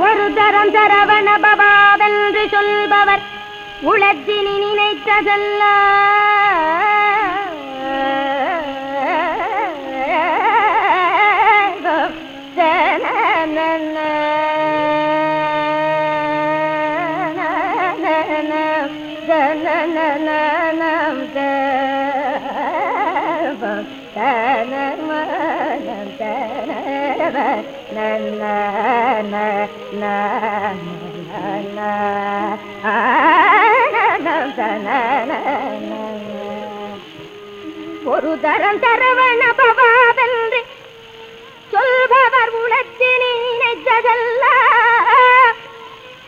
ஒரு தரம் சரவண பவாவென்று சொல்பவர் உளத்தினி நினைத்ததல்ல ஒரு தரம் தரவண பவாவென்று சொல்பவர் உலத்தினி நினைத்ததல்ல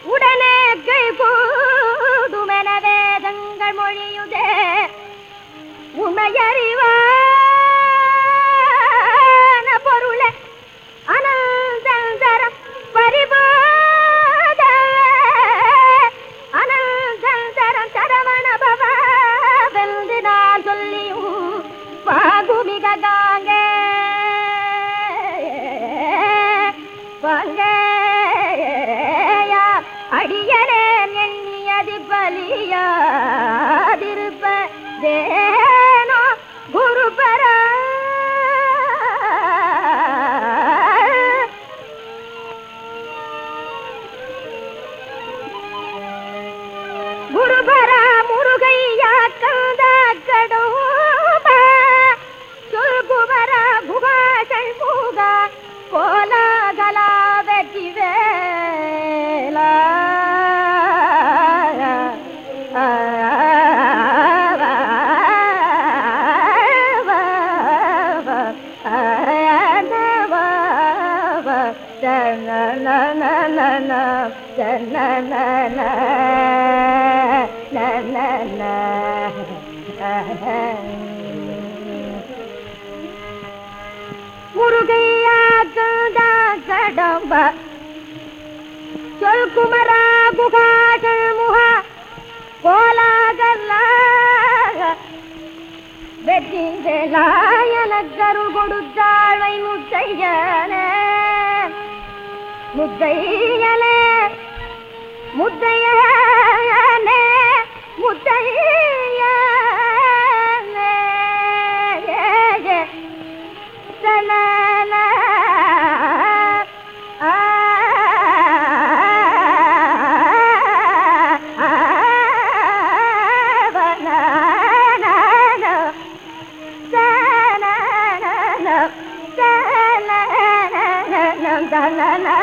உடனே கை கூடுமென வேதங்கள் மொழியுதே. உமையறிவார் பாகுமிக பங்கையா அடியனேன் எண்ணியது பலியாதிருப்ப தேனோ குருபரா. குருபர. முருகையா கந்தா கடம்ப சொல் குமரா குகாஷல் முகா கோலாகல்லா வெற்றி வேலாயனக்கரு கொடுத்தாழை முத்தையனே முத்தையனே முத்தையனே முத்தையனே சனன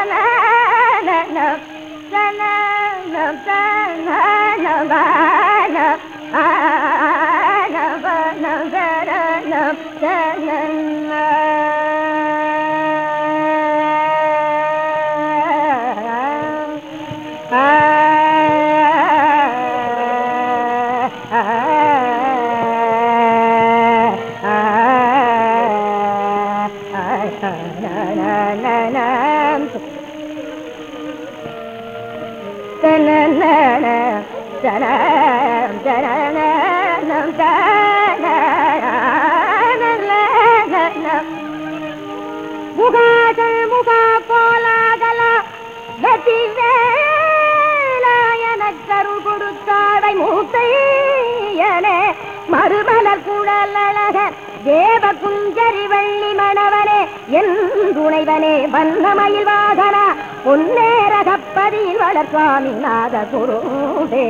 na na முகாதல் முகா கோலாகல வெற்றி வேலாயனக்கருள் கொடுத்தாடை மூத்தையனே மறுமலர் குழலழக தேவ குஞ்சரி வள்ளி மணவனே என் துணைவனே வண்ணமயில் வாகனா பொன்னேரகப்பதியில் வளர் சுவாமி நாத குருவே